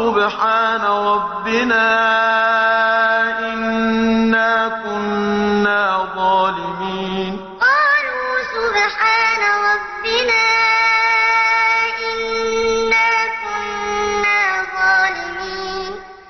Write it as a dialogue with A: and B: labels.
A: سبحان ربنا إنا كنا ظالمين.